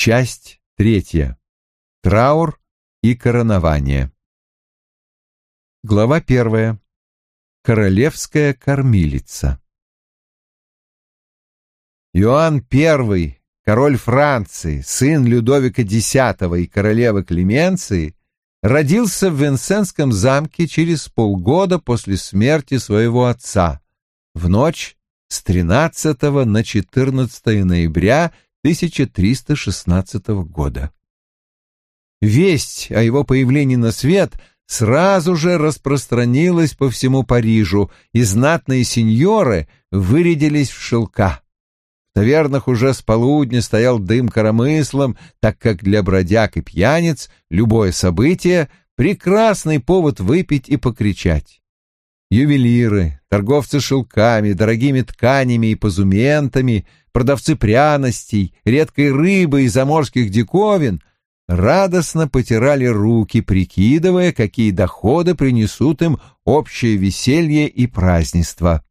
Часть третья. Траур и коронование. Глава первая. Королевская кормилица. Иоанн I, король Франции, сын Людовика X и королевы Клеменции, родился в Венсенском замке через полгода после смерти своего отца, в ночь с 13 на 14 ноября 1316 года. Весть о его появлении на свет сразу же распространилась по всему Парижу, и знатные сеньоры вырядились в шелка. В тавернах уже с полудня стоял дым коромыслом, так как для бродяг и пьяниц любое событие — прекрасный повод выпить и покричать. Ювелиры, торговцы шелками, дорогими тканями и позументами, продавцы пряностей, редкой рыбы и заморских диковин радостно потирали руки, прикидывая, какие доходы принесут им общее веселье и празднество.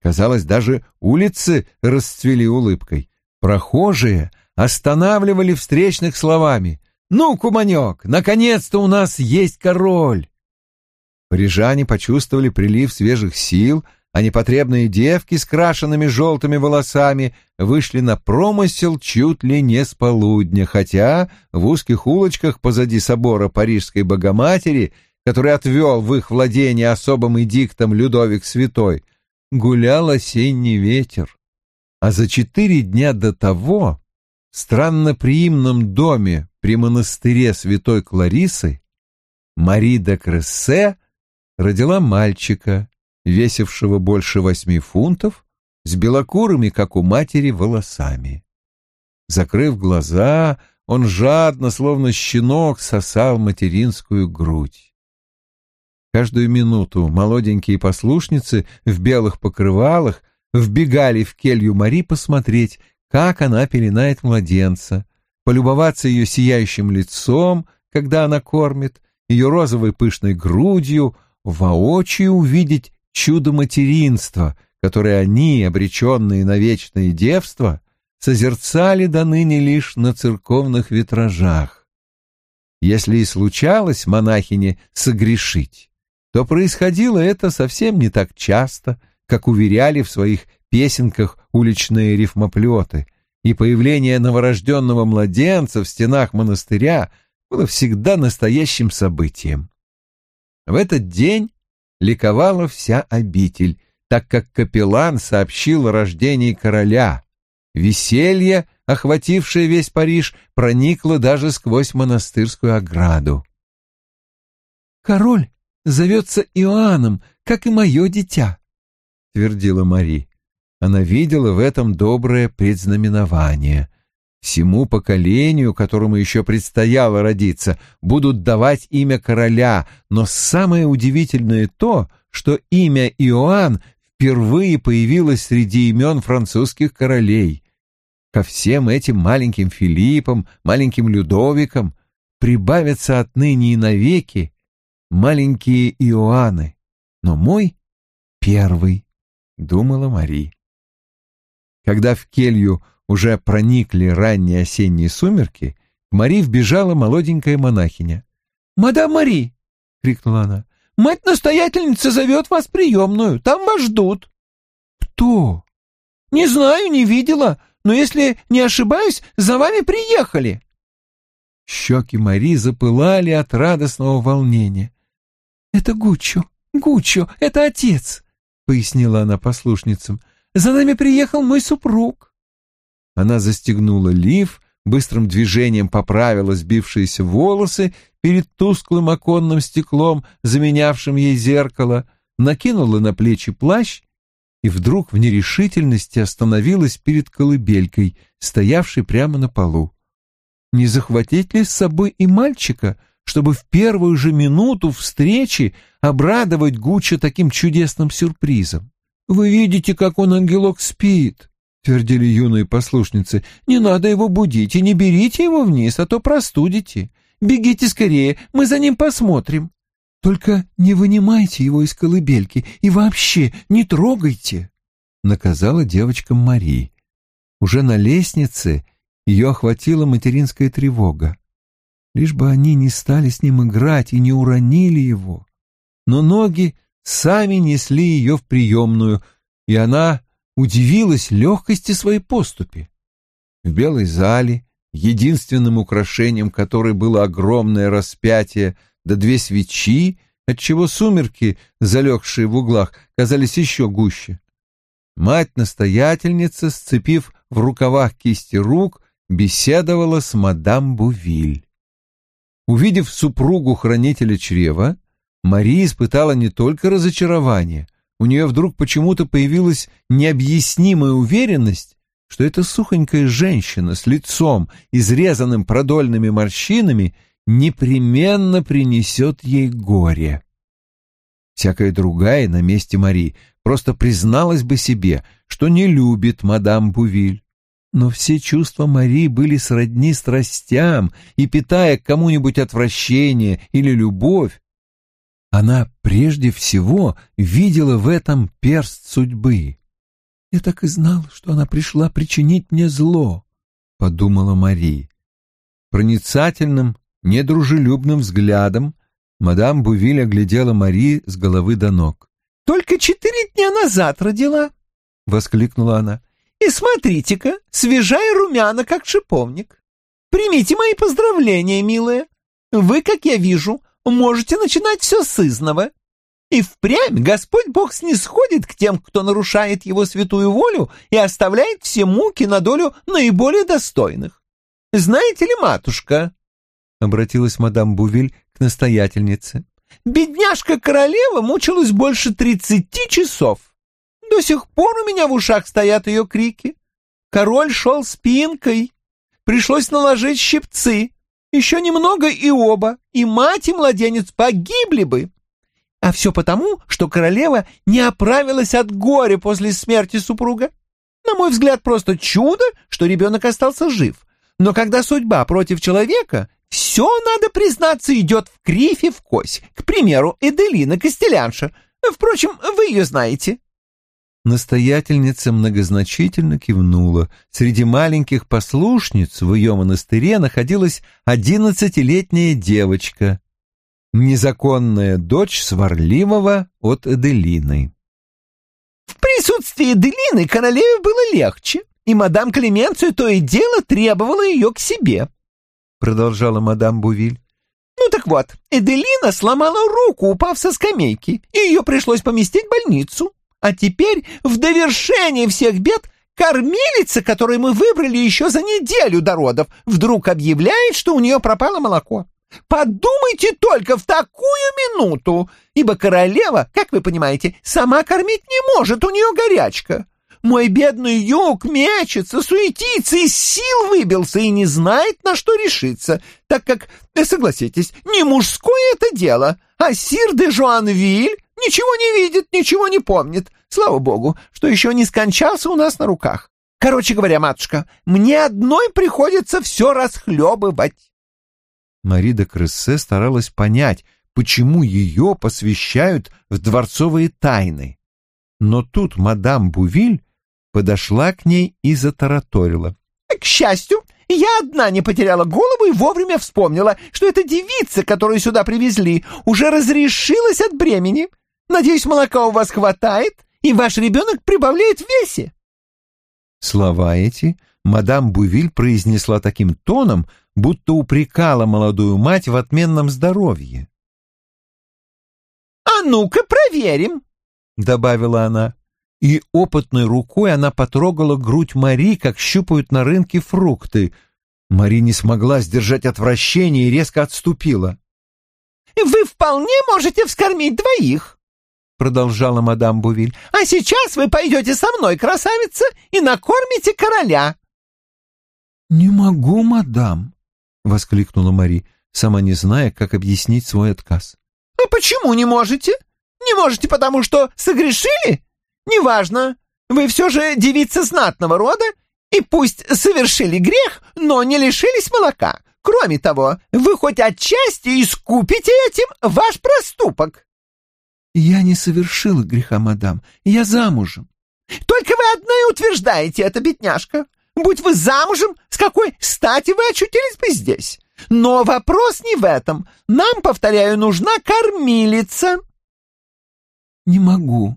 Казалось, даже улицы расцвели улыбкой. Прохожие останавливали встречных словами «Ну, куманек, наконец-то у нас есть король!» Парижане почувствовали прилив свежих сил, а непотребные девки с крашенными желтыми волосами вышли на промысел чуть ли не с полудня, хотя в узких улочках позади собора Парижской Богоматери, который отвел в их владение особым эдиктом Людовик Святой, гулял осенний ветер. А за четыре дня до того в странноприимном доме при монастыре Святой Кларисы Мари де Крессе родила мальчика, весившего больше восьми фунтов, с белокурыми, как у матери, волосами. Закрыв глаза, он жадно, словно щенок, сосал материнскую грудь. Каждую минуту молоденькие послушницы в белых покрывалах вбегали в келью Мари посмотреть, как она пеленает младенца, полюбоваться ее сияющим лицом, когда она кормит, ее розовой пышной грудью, воочию увидеть чудо материнства, которое они, обреченные на вечное девство, созерцали до ныне лишь на церковных витражах. Если и случалось монахине согрешить, то происходило это совсем не так часто, как уверяли в своих песенках уличные рифмоплеты, и появление новорожденного младенца в стенах монастыря было всегда настоящим событием. В этот день ликовала вся обитель, так как капеллан сообщил о рождении короля. Веселье, охватившее весь Париж, проникло даже сквозь монастырскую ограду. «Король зовется Иоанном, как и мое дитя», — твердила Мари. Она видела в этом доброе предзнаменование. Всему поколению, которому еще предстояло родиться, будут давать имя короля, но самое удивительное то, что имя Иоанн впервые появилось среди имен французских королей. Ко всем этим маленьким Филиппам, маленьким Людовикам прибавятся отныне и навеки маленькие Иоанны. Но мой первый, — думала Мари. Когда в келью уже проникли ранние осенние сумерки, к Мари вбежала молоденькая монахиня. «Мадам Мари!» — крикнула она. «Мать-настоятельница зовет вас приемную, там вас ждут». «Кто?» «Не знаю, не видела, но если не ошибаюсь, за вами приехали». Щеки Мари запылали от радостного волнения. «Это Гуччо, Гуччо, это отец», — пояснила она послушницам. «За нами приехал мой супруг». Она застегнула лиф, быстрым движением поправила сбившиеся волосы перед тусклым оконным стеклом, заменявшим ей зеркало, накинула на плечи плащ и вдруг в нерешительности остановилась перед колыбелькой, стоявшей прямо на полу. Не захватить ли с собой и мальчика, чтобы в первую же минуту встречи обрадовать Гуччо таким чудесным сюрпризом? «Вы видите, как он, ангелок, спит!» Твердили юные послушницы. «Не надо его будить и не берите его вниз, а то простудите. Бегите скорее, мы за ним посмотрим. Только не вынимайте его из колыбельки и вообще не трогайте», — наказала девочкам Марии. Уже на лестнице Ее охватила материнская тревога. Лишь бы они не стали с ним играть и не уронили его. Но ноги сами несли ее в приемную, и она удивилась легкости своей поступи. В белой зале, единственным украшением которой было огромное распятие да две свечи, отчего сумерки, залегшие в углах, казались еще гуще. Мать-настоятельница, сцепив в рукавах кисти рук, беседовала с мадам Бувиль. Увидев супругу хранителя чрева, Мария испытала не только разочарование, у нее вдруг почему-то появилась необъяснимая уверенность, что эта сухонькая женщина с лицом, изрезанным продольными морщинами, непременно принесет ей горе. Всякая другая на месте Мари просто призналась бы себе, что не любит мадам Бувиль. Но все чувства Мари были сродни страстям, и, питая к кому-нибудь отвращение или любовь, она прежде всего видела в этом перст судьбы. «Я так и знал, что она пришла причинить мне зло», — подумала Мари. Проницательным, недружелюбным взглядом мадам Бувиль оглядела Мари с головы до ног. «Только четыре дня назад родила!» — воскликнула она. «И смотрите-ка, свежая румяна, как шиповник. Примите мои поздравления, милая. Вы, как я вижу, можете начинать все с изного. И впрямь Господь Бог снисходит к тем, кто нарушает его святую волю и оставляет все муки на долю наиболее достойных. Знаете ли, матушка, — обратилась мадам Бувиль к настоятельнице, — бедняжка-королева мучилась больше тридцати часов. До сих пор у меня в ушах стоят ее крики. Король шел спинкой. Пришлось наложить щипцы. Еще немного и оба, и мать, и младенец погибли бы. А все потому, что королева не оправилась от горя после смерти супруга. На мой взгляд, просто чудо, что ребенок остался жив. Но когда судьба против человека, все, надо признаться, идет в кривь и в кось. К примеру, Эделина Костелянша. Впрочем, вы ее знаете. Настоятельница многозначительно кивнула. Среди маленьких послушниц в ее монастыре находилась одиннадцатилетняя девочка, незаконная дочь сварливого от Эделины. В присутствии Эделины королеве было легче, и мадам Клеменцию то и дело требовала ее к себе, — продолжала мадам Бувиль. Ну так вот, Эделина сломала руку, упав со скамейки, и ее пришлось поместить в больницу. А теперь, в довершение всех бед, кормилица, которую мы выбрали еще за неделю до родов, вдруг объявляет, что у нее пропало молоко. Подумайте только в такую минуту, ибо королева, как вы понимаете, сама кормить не может, у нее горячка. Мой бедный юг мечется, суетится, из сил выбился и не знает, на что решиться, так как, согласитесь, не мужское это дело, а сир де Жуанвиль Ничего не видит, ничего не помнит. Слава богу, что еще не скончался у нас на руках. Короче говоря, матушка, мне одной приходится все расхлебывать. Мари де Крессе старалась понять, почему ее посвящают в дворцовые тайны. Но тут мадам Бувиль подошла к ней и затараторила. К счастью, я одна не потеряла голову и вовремя вспомнила, что эта девица, которую сюда привезли, уже разрешилась от бремени. Надеюсь, молока у вас хватает, и ваш ребенок прибавляет в весе». Слова эти мадам Бувиль произнесла таким тоном, будто упрекала молодую мать в отменном здоровье. «А ну-ка проверим», — добавила она. И опытной рукой она потрогала грудь Мари, как щупают на рынке фрукты. Мари не смогла сдержать отвращение и резко отступила. «Вы вполне можете вскормить двоих», — продолжала мадам Бувиль. «А сейчас вы пойдете со мной, красавица, и накормите короля». «Не могу, мадам», — воскликнула Мари, сама не зная, как объяснить свой отказ. «А почему не можете? Не можете, потому что согрешили? Неважно. Вы все же девица знатного рода, и пусть совершили грех, но не лишились молока. Кроме того, вы хоть отчасти искупите этим ваш проступок». «Я не совершила греха, мадам. Я замужем». «Только вы одна и утверждаете это, бедняжка. Будь вы замужем, с какой стати вы очутились бы здесь? Но вопрос не в этом. Нам, повторяю, нужна кормилица. Не могу.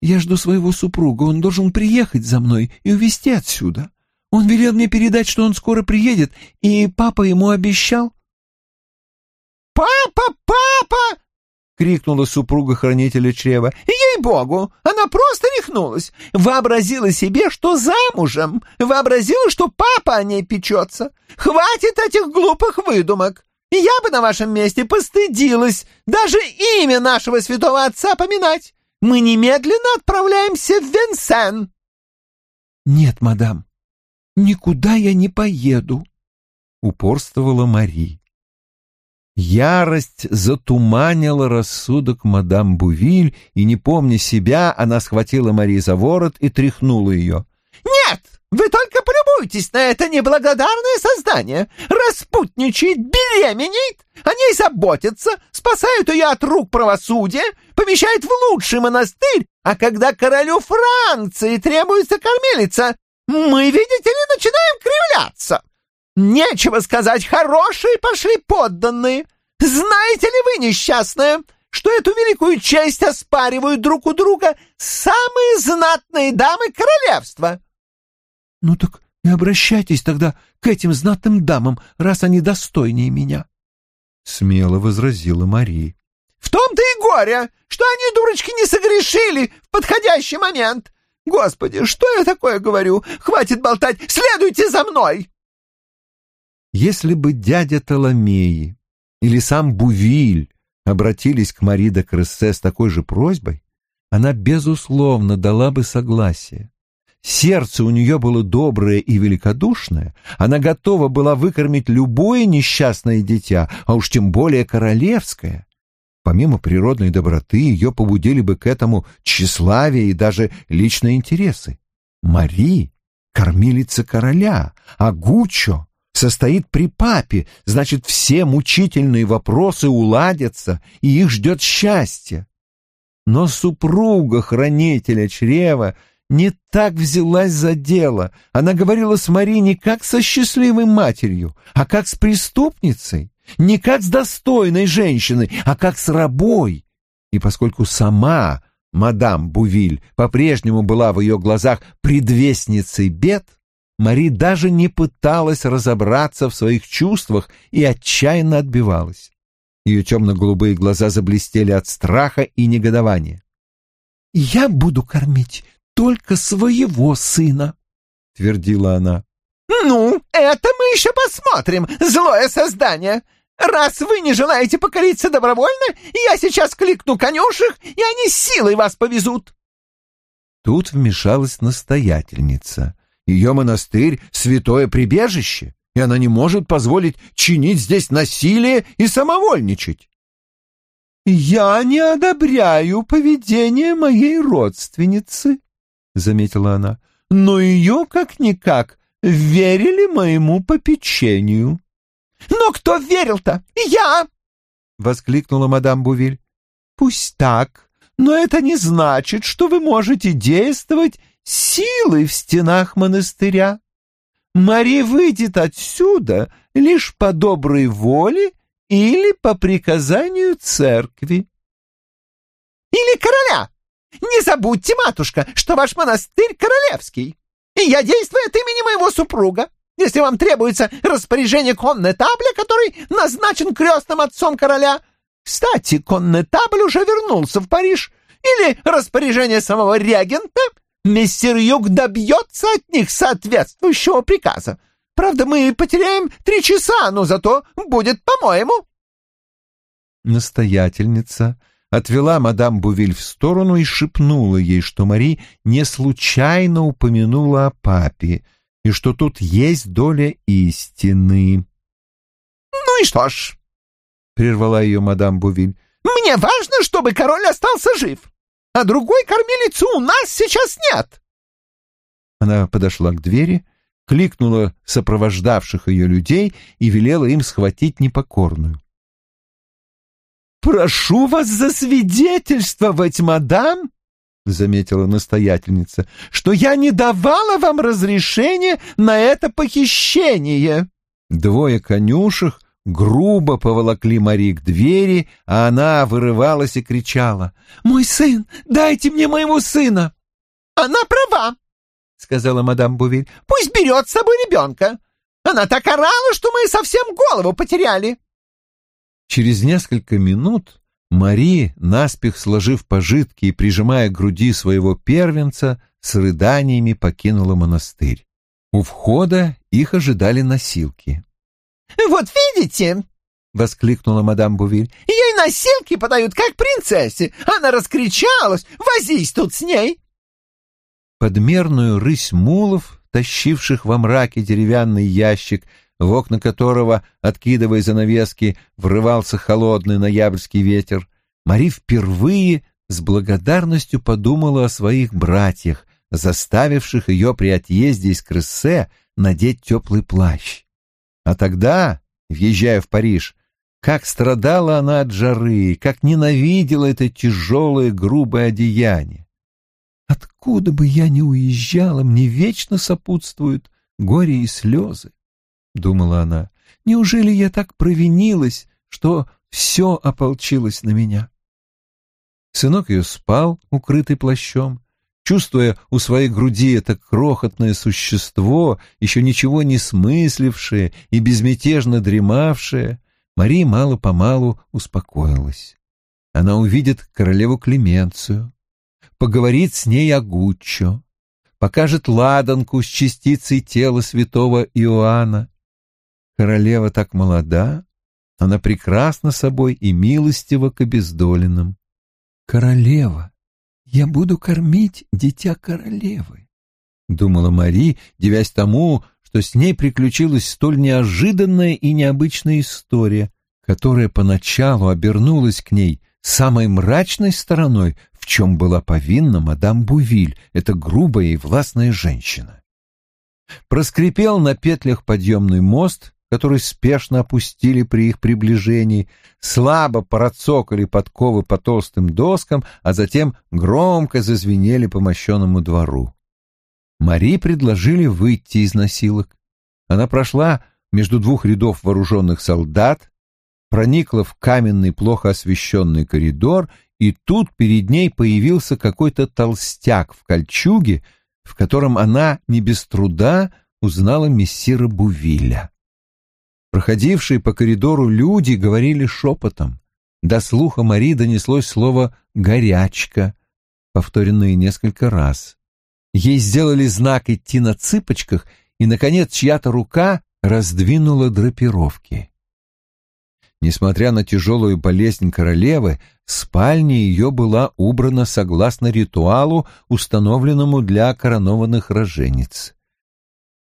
Я жду своего супруга. Он должен приехать за мной и увезти отсюда. Он велел мне передать, что он скоро приедет, и папа ему обещал. «Папа, папа!» — крикнула супруга хранителя чрева. «Ей-богу! Она просто рехнулась! Вообразила себе, что замужем! Вообразила, что папа о ней печется! Хватит этих глупых выдумок! Я бы на вашем месте постыдилась даже имя нашего святого отца поминать! Мы немедленно отправляемся в Венсен!» «Нет, мадам, никуда я не поеду», — упорствовала Мари. Ярость затуманила рассудок мадам Бувиль, и, не помня себя, она схватила Мари за ворот и тряхнула ее. «Нет, вы только полюбуйтесь на это неблагодарное создание. Распутничает, беременеет, о ней заботятся, спасают ее от рук правосудия, помещают в лучший монастырь, а когда королю Франции требуется кормилица, мы, видите ли, начинаем кривляться. Нечего сказать, хорошие пошли подданные. Знаете ли вы, несчастная, что эту великую честь оспаривают друг у друга самые знатные дамы королевства?» «Ну так и обращайтесь тогда к этим знатным дамам, раз они достойнее меня», — смело возразила Мария. «В том-то и горе, что они, дурочки, не согрешили в подходящий момент. Господи, что я такое говорю? Хватит болтать, следуйте за мной!» Если бы дядя Толомеи или сам Бувиль обратились к Мари де Крессе с такой же просьбой, она, безусловно, дала бы согласие. Сердце у нее было доброе и великодушное, она готова была выкормить любое несчастное дитя, а уж тем более королевское. Помимо природной доброты, ее побудили бы к этому тщеславие и даже личные интересы. Мари — кормилица короля, а Гуччо состоит при папе, значит, все мучительные вопросы уладятся, и их ждет счастье. Но супруга хранителя чрева не так взялась за дело. Она говорила с Мари не как со счастливой матерью, а как с преступницей, не как с достойной женщиной, а как с рабой. И поскольку сама мадам Бувиль по-прежнему была в ее глазах предвестницей бед, Мари даже не пыталась разобраться в своих чувствах и отчаянно отбивалась. Ее темно-голубые глаза заблестели от страха и негодования. «Я буду кормить только своего сына», — твердила она. «Ну, это мы еще посмотрим, злое создание. Раз вы не желаете покориться добровольно, я сейчас кликну конюшек, и они силой вас повезут». Тут вмешалась настоятельница. Ее монастырь — святое прибежище, и она не может позволить чинить здесь насилие и самовольничать. «Я не одобряю поведение моей родственницы», — заметила она, — «но ее, как-никак, верили моему попечению». «Но кто верил-то? Я!» — воскликнула мадам Бувиль. «Пусть так, но это не значит, что вы можете действовать силы в стенах монастыря. Мари выйдет отсюда лишь по доброй воле или по приказанию церкви. Или короля. Не забудьте, матушка, что ваш монастырь королевский, и я действую от имени моего супруга. Если вам требуется распоряжение коннетабля, который назначен крестным отцом короля... Кстати, коннетабль уже вернулся в Париж. Или распоряжение самого регента, Мистер Юг добьется от них соответствующего приказа. Правда, мы потеряем три часа, но зато будет, по-моему». Настоятельница отвела мадам Бувиль в сторону и шепнула ей, что Мари не случайно упомянула о папе и что тут есть доля истины. «Ну и что ж», — прервала ее мадам Бувиль, — «мне важно, чтобы король остался жив а другой кормилицы у нас сейчас нет. Она подошла к двери, кликнула сопровождавших ее людей и велела им схватить непокорную. «Прошу вас засвидетельствовать, мадам!» — заметила настоятельница, — «что я не давала вам разрешения на это похищение». Двое конюшек грубо поволокли Мари к двери, а она вырывалась и кричала. «Мой сын! Дайте мне моего сына!» «Она права!» — сказала мадам Бувиль. «Пусть берет с собой ребенка! Она так орала, что мы совсем голову потеряли!» Через несколько минут Мари, наспех сложив пожитки и прижимая к груди своего первенца, с рыданиями покинула монастырь. У входа их ожидали носилки. «Вот видите!» — воскликнула мадам Бувиль. «Ей носилки подают, как принцессе! Она раскричалась! Возись тут с ней!» Подмерную рысь мулов, тащивших во мраке деревянный ящик, в окна которого, откидывая занавески, врывался холодный ноябрьский ветер, Мари впервые с благодарностью подумала о своих братьях, заставивших ее при отъезде из Крессе надеть теплый плащ. А тогда, въезжая в Париж, как страдала она от жары, как ненавидела это тяжелое грубое одеяние. Откуда бы я ни уезжала, мне вечно сопутствуют горе и слезы, — думала она. Неужели я так провинилась, что все ополчилось на меня? Сынок ее спал, укрытый плащом, чувствуя у своей груди это крохотное существо, еще ничего не смыслившее и безмятежно дремавшее, Мария мало-помалу успокоилась. Она увидит королеву Клеменцию, поговорит с ней о Гуччо, покажет ладанку с частицей тела святого Иоанна. Королева так молода, она прекрасна собой и милостива к обездоленным. Королева, я буду кормить дитя королевы, — думала Мари, девясь тому, что с ней приключилась столь неожиданная и необычная история, которая поначалу обернулась к ней самой мрачной стороной, в чем была повинна мадам Бувиль, эта грубая и властная женщина. Проскрипел на петлях подъемный мост, который спешно опустили при их приближении, слабо процокали подковы по толстым доскам, а затем громко зазвенели по мощенному двору. Мари предложили выйти из носилок. Она прошла между двух рядов вооруженных солдат, проникла в каменный, плохо освещенный коридор, и тут перед ней появился какой-то толстяк в кольчуге, в котором она не без труда узнала мессира Бувиля. Проходившие по коридору люди говорили шепотом. До слуха Мари донеслось слово «горячка», повторенное несколько раз. Ей сделали знак идти на цыпочках, и, наконец, чья-то рука раздвинула драпировки. Несмотря на тяжелую болезнь королевы, спальня ее была убрана согласно ритуалу, установленному для коронованных рожениц.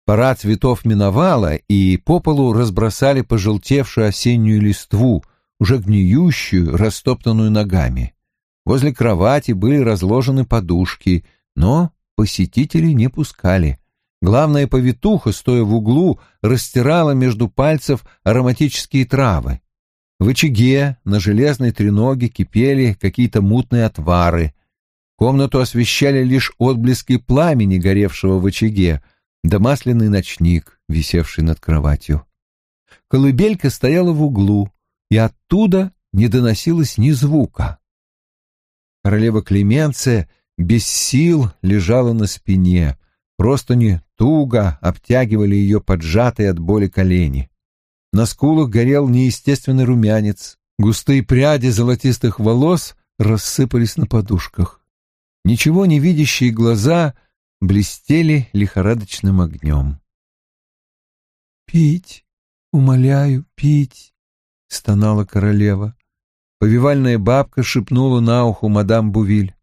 Пора цветов миновала, и по полу разбросали пожелтевшую осеннюю листву, уже гниющую, растоптанную ногами. Возле кровати были разложены подушки, но посетителей не пускали. Главная повитуха, стоя в углу, растирала между пальцев ароматические травы. В очаге на железной треноге кипели какие-то мутные отвары. Комнату освещали лишь отблески пламени, горевшего в очаге, да масляный ночник, висевший над кроватью. Колыбелька стояла в углу, и оттуда не доносилось ни звука. Королева Клеменция без сил лежала на спине, просто не туго обтягивали ее поджатые от боли колени. На скулах горел неестественный румянец, густые пряди золотистых волос рассыпались на подушках. Ничего не видящие глаза — блестели лихорадочным огнем. «Пить, умоляю, пить!» — стонала королева. Повивальная бабка шепнула на уху мадам Бувиль.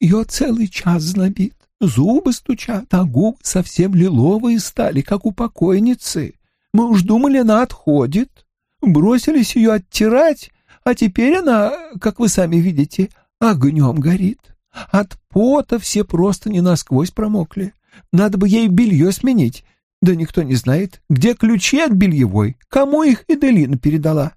«Ее целый час знобит, зубы стучат, а губы совсем лиловые стали, как у покойницы. Мы уж думали, она отходит. Бросились ее оттирать, а теперь она, как вы сами видите, огнем горит. От пота все просто не насквозь промокли. Надо бы ей белье сменить. Да никто не знает, где ключи от бельевой, кому их Эделина передала.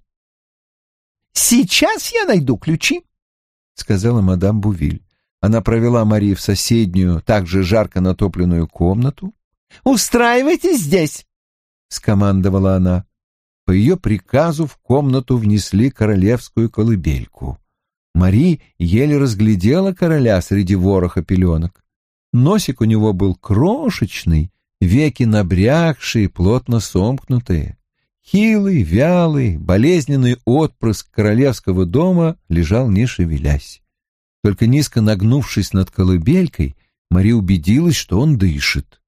«Сейчас я найду ключи», — сказала мадам Бувиль. Она провела Мари в соседнюю, также жарко натопленную комнату. «Устраивайтесь здесь!» — скомандовала она. По ее приказу в комнату внесли королевскую колыбельку. Мари еле разглядела короля среди вороха пеленок. Носик у него был крошечный, веки набрякшие, плотно сомкнутые. Хилый, вялый, болезненный отпрыск королевского дома лежал не шевелясь. Только низко нагнувшись над колыбелькой, Мари убедилась, что он дышит.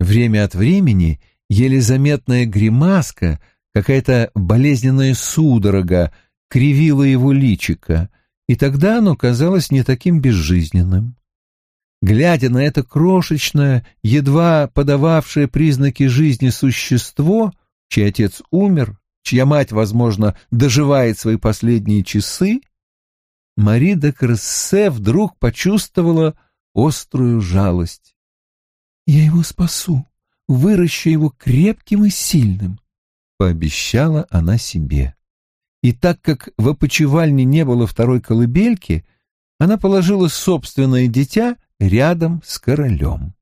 Время от времени еле заметная гримаска, какая-то болезненная судорога кривила его личико, и тогда оно казалось не таким безжизненным. Глядя на это крошечное, едва подававшее признаки жизни существо, чей отец умер, чья мать, возможно, доживает свои последние часы, Мари де Крессе вдруг почувствовала острую жалость. «Я его спасу, выращу его крепким и сильным», — пообещала она себе. И так как в опочивальне не было второй колыбельки, она положила собственное дитя рядом с королем.